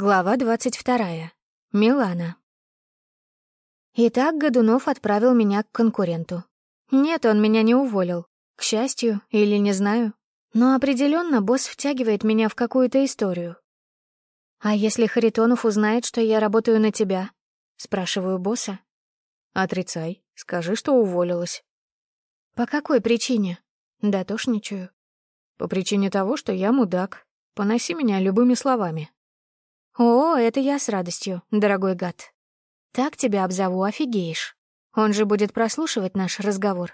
Глава двадцать вторая. Милана. Итак, Годунов отправил меня к конкуренту. Нет, он меня не уволил. К счастью, или не знаю. Но определенно босс втягивает меня в какую-то историю. «А если Харитонов узнает, что я работаю на тебя?» Спрашиваю босса. «Отрицай. Скажи, что уволилась». «По какой причине?» Дотошничаю. «По причине того, что я мудак. Поноси меня любыми словами». «О, это я с радостью, дорогой гад. Так тебя обзову, офигеешь. Он же будет прослушивать наш разговор».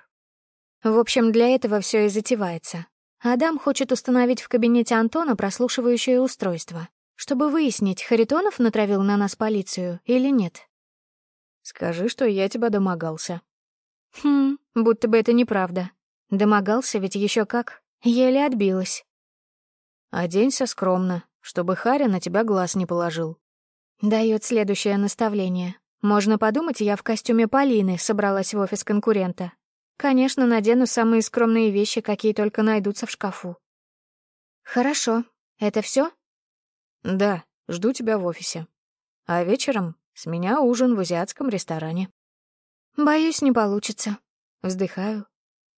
В общем, для этого все и затевается. Адам хочет установить в кабинете Антона прослушивающее устройство, чтобы выяснить, Харитонов натравил на нас полицию или нет. «Скажи, что я тебя домогался». «Хм, будто бы это неправда. Домогался ведь еще как. Еле отбилась». «Оденься скромно, чтобы Харя на тебя глаз не положил. Дает следующее наставление. Можно подумать, я в костюме Полины собралась в офис конкурента. Конечно, надену самые скромные вещи, какие только найдутся в шкафу. Хорошо. Это все? Да, жду тебя в офисе. А вечером с меня ужин в азиатском ресторане. Боюсь, не получится. Вздыхаю.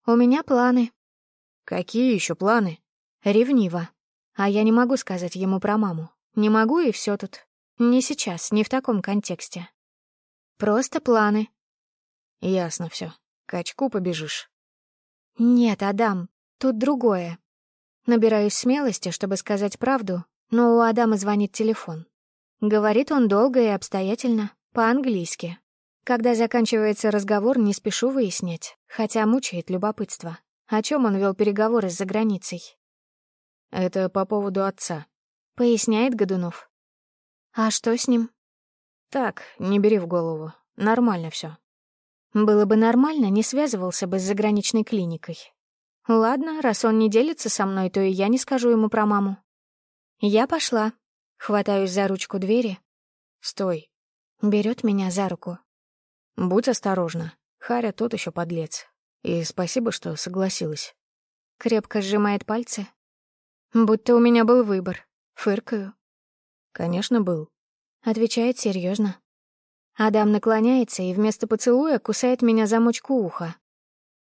У меня планы. Какие еще планы? Ревниво. А я не могу сказать ему про маму. Не могу, и все тут. Не сейчас, не в таком контексте. Просто планы. Ясно все. Качку побежишь. Нет, Адам, тут другое. Набираюсь смелости, чтобы сказать правду, но у Адама звонит телефон. Говорит он долго и обстоятельно, по-английски. Когда заканчивается разговор, не спешу выяснять, хотя мучает любопытство. О чем он вел переговоры с заграницей? «Это по поводу отца», — поясняет Годунов. «А что с ним?» «Так, не бери в голову. Нормально все. Было бы нормально, не связывался бы с заграничной клиникой. Ладно, раз он не делится со мной, то и я не скажу ему про маму. Я пошла. Хватаюсь за ручку двери. «Стой». Берет меня за руку. «Будь осторожна. Харя тот еще подлец. И спасибо, что согласилась». Крепко сжимает пальцы, Будто у меня был выбор. Фыркаю. Конечно, был. Отвечает серьезно. Адам наклоняется и вместо поцелуя кусает меня за мочку уха.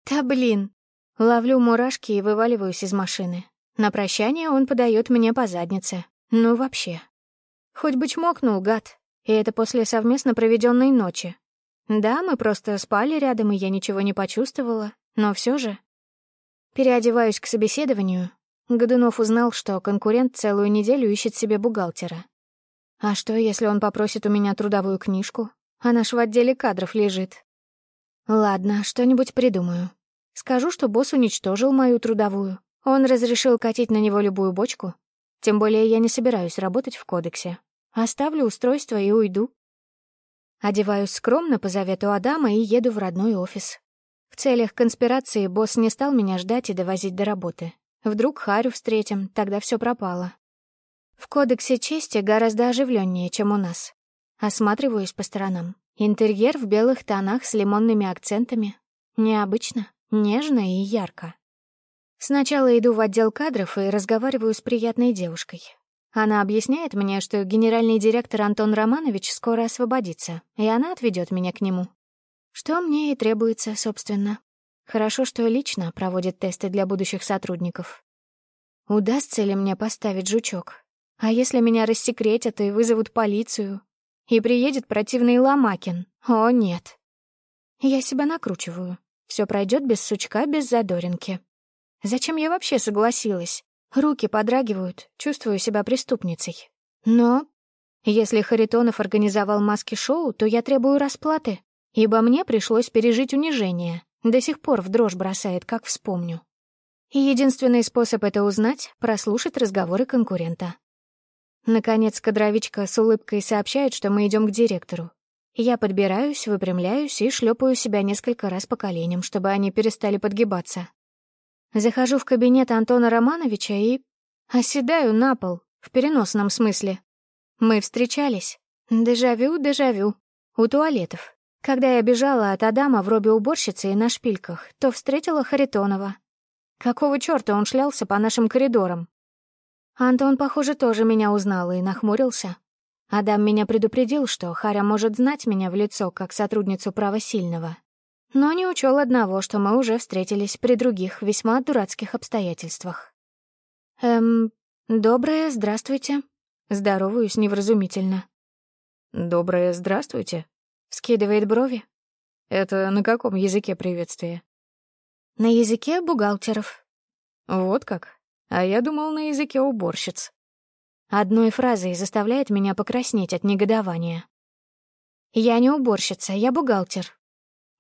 Да блин. Ловлю мурашки и вываливаюсь из машины. На прощание он подает мне по заднице. Ну вообще. Хоть бы чмокнул, гад. И это после совместно проведенной ночи. Да, мы просто спали рядом, и я ничего не почувствовала, но все же. Переодеваюсь к собеседованию, Годунов узнал, что конкурент целую неделю ищет себе бухгалтера. А что, если он попросит у меня трудовую книжку? Она ж в отделе кадров лежит. Ладно, что-нибудь придумаю. Скажу, что босс уничтожил мою трудовую. Он разрешил катить на него любую бочку. Тем более я не собираюсь работать в кодексе. Оставлю устройство и уйду. Одеваюсь скромно по завету Адама и еду в родной офис. В целях конспирации босс не стал меня ждать и довозить до работы. Вдруг Харю встретим, тогда все пропало. В кодексе чести гораздо оживленнее, чем у нас. Осматриваюсь по сторонам. Интерьер в белых тонах с лимонными акцентами. Необычно, нежно и ярко. Сначала иду в отдел кадров и разговариваю с приятной девушкой. Она объясняет мне, что генеральный директор Антон Романович скоро освободится, и она отведет меня к нему. Что мне и требуется, собственно. Хорошо, что лично проводит тесты для будущих сотрудников. Удастся ли мне поставить жучок? А если меня рассекретят и вызовут полицию? И приедет противный Ломакин? О, нет. Я себя накручиваю. Все пройдет без сучка, без задоринки. Зачем я вообще согласилась? Руки подрагивают, чувствую себя преступницей. Но если Харитонов организовал маски-шоу, то я требую расплаты, ибо мне пришлось пережить унижение, до сих пор в дрожь бросает, как вспомню. И единственный способ это узнать — прослушать разговоры конкурента. Наконец, кадровичка с улыбкой сообщает, что мы идем к директору. Я подбираюсь, выпрямляюсь и шлепаю себя несколько раз по коленям, чтобы они перестали подгибаться. Захожу в кабинет Антона Романовича и... оседаю на пол, в переносном смысле. Мы встречались. Дежавю, дежавю. У туалетов. Когда я бежала от Адама в робе уборщицы и на шпильках, то встретила Харитонова. Какого чёрта он шлялся по нашим коридорам? Антон, похоже, тоже меня узнал и нахмурился. Адам меня предупредил, что Харя может знать меня в лицо как сотрудницу права сильного, но не учел одного, что мы уже встретились при других весьма дурацких обстоятельствах. «Эм, доброе, здравствуйте». Здороваюсь невразумительно. «Доброе, здравствуйте», — скидывает брови. «Это на каком языке приветствие?» «На языке бухгалтеров». «Вот как? А я думал, на языке уборщиц». Одной фразой заставляет меня покраснеть от негодования. «Я не уборщица, я бухгалтер».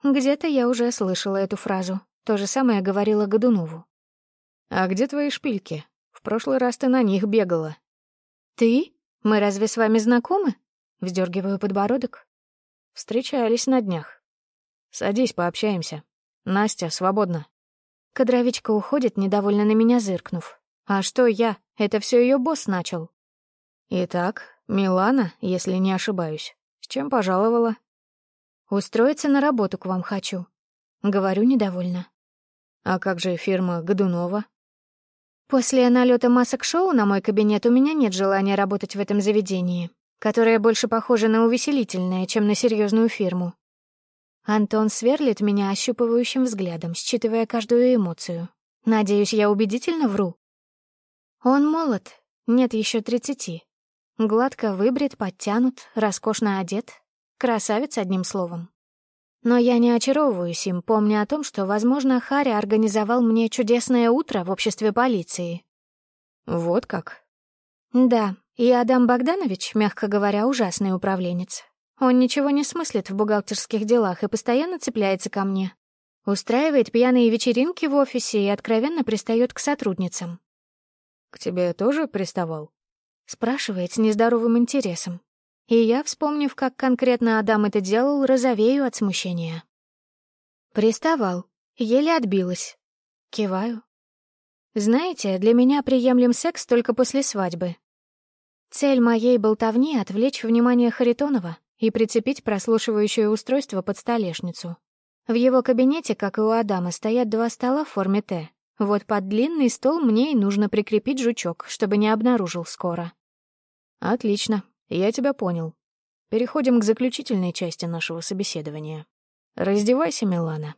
Где-то я уже слышала эту фразу. То же самое говорила Годунову. «А где твои шпильки? В прошлый раз ты на них бегала». «Ты? Мы разве с вами знакомы?» Вздергиваю подбородок. Встречались на днях. Садись, пообщаемся. Настя, свободна. Кадровичка уходит, недовольно на меня зыркнув. А что я? Это все ее босс начал. Итак, Милана, если не ошибаюсь. С чем пожаловала? Устроиться на работу к вам хочу. Говорю недовольно. А как же фирма Годунова? После налета масок-шоу на мой кабинет у меня нет желания работать в этом заведении которая больше похожа на увеселительное, чем на серьезную фирму. Антон сверлит меня ощупывающим взглядом, считывая каждую эмоцию. Надеюсь, я убедительно вру. Он молод, нет еще тридцати. Гладко выбрит, подтянут, роскошно одет. Красавец, одним словом. Но я не очаровываюсь им, помня о том, что, возможно, Харри организовал мне чудесное утро в обществе полиции. Вот как? Да, и Адам Богданович, мягко говоря, ужасный управленец. Он ничего не смыслит в бухгалтерских делах и постоянно цепляется ко мне. Устраивает пьяные вечеринки в офисе и откровенно пристает к сотрудницам. «К тебе тоже приставал?» Спрашивает с нездоровым интересом. И я, вспомнив, как конкретно Адам это делал, розовею от смущения. Приставал. Еле отбилась. Киваю. Знаете, для меня приемлем секс только после свадьбы, Цель моей болтовни — отвлечь внимание Харитонова и прицепить прослушивающее устройство под столешницу. В его кабинете, как и у Адама, стоят два стола в форме «Т». Вот под длинный стол мне и нужно прикрепить жучок, чтобы не обнаружил скоро. Отлично, я тебя понял. Переходим к заключительной части нашего собеседования. Раздевайся, Милана.